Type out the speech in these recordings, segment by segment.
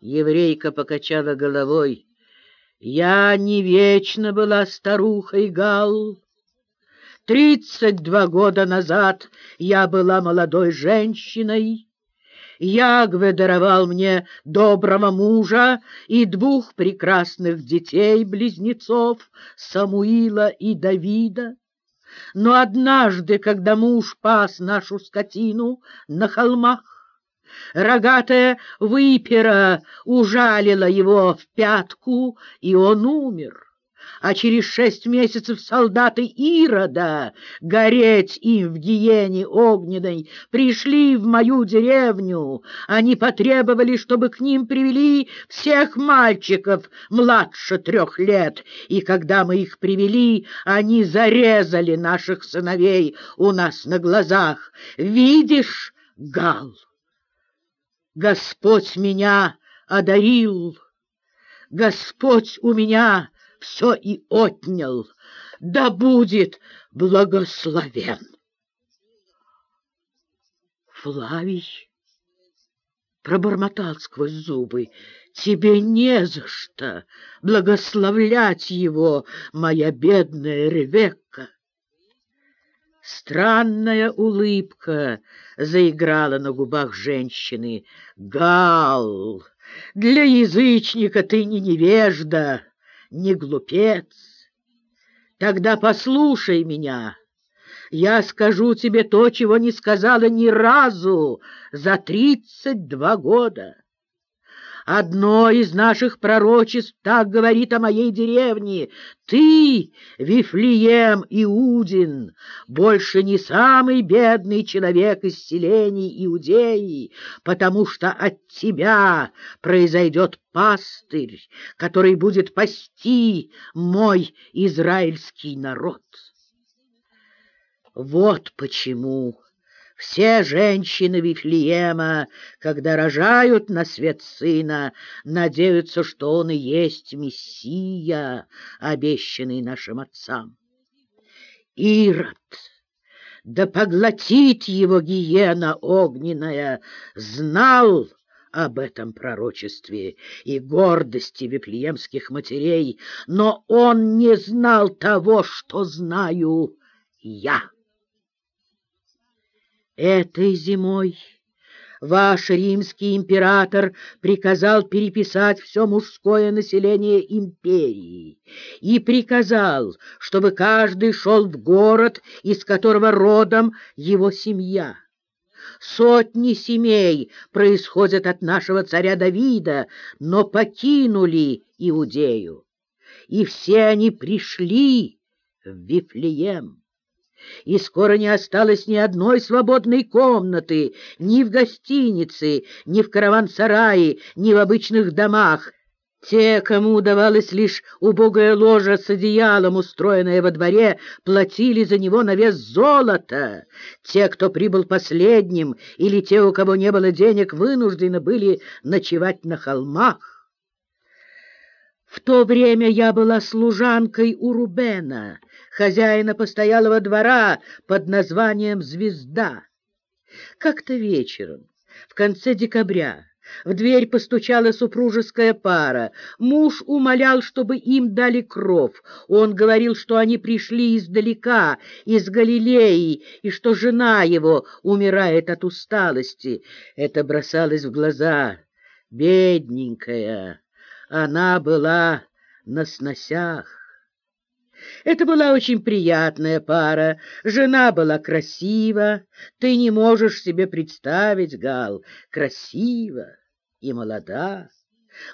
Еврейка покачала головой. Я не вечно была старухой, Гал. Тридцать два года назад я была молодой женщиной. Ягве даровал мне доброго мужа и двух прекрасных детей-близнецов, Самуила и Давида. Но однажды, когда муж пас нашу скотину на холмах, рогатая выпера ужалила его в пятку, и он умер а через шесть месяцев солдаты Ирода, гореть им в гиене огненной, пришли в мою деревню. Они потребовали, чтобы к ним привели всех мальчиков младше трех лет, и когда мы их привели, они зарезали наших сыновей у нас на глазах. Видишь, Гал, Господь меня одарил, Господь у меня все и отнял, да будет благословен. Флавий пробормотал сквозь зубы. Тебе не за что благословлять его, моя бедная Ревекка. Странная улыбка заиграла на губах женщины. Гал, для язычника ты не невежда, не глупец. Тогда послушай меня. Я скажу тебе то, чего не сказала ни разу за тридцать два года. Одно из наших пророчеств так говорит о моей деревне. Ты, Вифлеем Иудин, больше не самый бедный человек из селений Иудеи, потому что от тебя произойдет пастырь, который будет пасти мой израильский народ. Вот почему все женщины Вифлеема, когда рожают на свет сына, надеются, что он и есть Мессия, обещанный нашим отцам. Ирод, да поглотит его гиена огненная, знал об этом пророчестве и гордости вифлеемских матерей, но он не знал того, что знаю я. Этой зимой. Ваш римский император приказал переписать все мужское население империи и приказал, чтобы каждый шел в город, из которого родом его семья. Сотни семей происходят от нашего царя Давида, но покинули Иудею, и все они пришли в Вифлеем и скоро не осталось ни одной свободной комнаты ни в гостинице, ни в караван-сарае, ни в обычных домах. Те, кому удавалось лишь убогая ложа с одеялом, устроенная во дворе, платили за него на вес золота. Те, кто прибыл последним, или те, у кого не было денег, вынуждены были ночевать на холмах. В то время я была служанкой у Рубена, хозяина постоялого двора под названием «Звезда». Как-то вечером, в конце декабря, в дверь постучала супружеская пара. Муж умолял, чтобы им дали кров. Он говорил, что они пришли издалека, из Галилеи, и что жена его умирает от усталости. Это бросалось в глаза. Бедненькая, она была на сносях. Это была очень приятная пара. Жена была красива. Ты не можешь себе представить, Гал, красива и молода.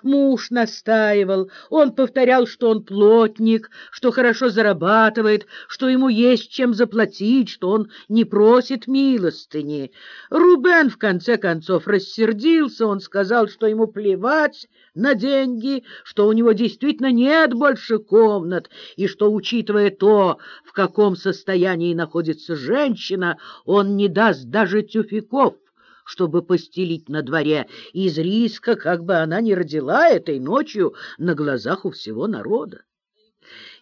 Муж настаивал, он повторял, что он плотник, что хорошо зарабатывает, что ему есть чем заплатить, что он не просит милостыни. Рубен, в конце концов, рассердился, он сказал, что ему плевать на деньги, что у него действительно нет больше комнат, и что, учитывая то, в каком состоянии находится женщина, он не даст даже тюфяков чтобы постелить на дворе, из риска, как бы она ни родила этой ночью на глазах у всего народа.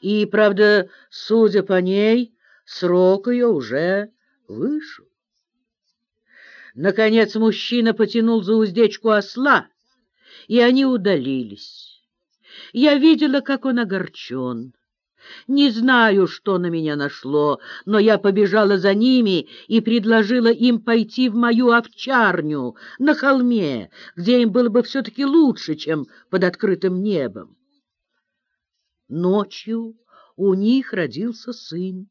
И, правда, судя по ней, срок ее уже вышел. Наконец мужчина потянул за уздечку осла, и они удалились. Я видела, как он огорчен. Не знаю, что на меня нашло, но я побежала за ними и предложила им пойти в мою овчарню на холме, где им было бы все-таки лучше, чем под открытым небом. Ночью у них родился сын.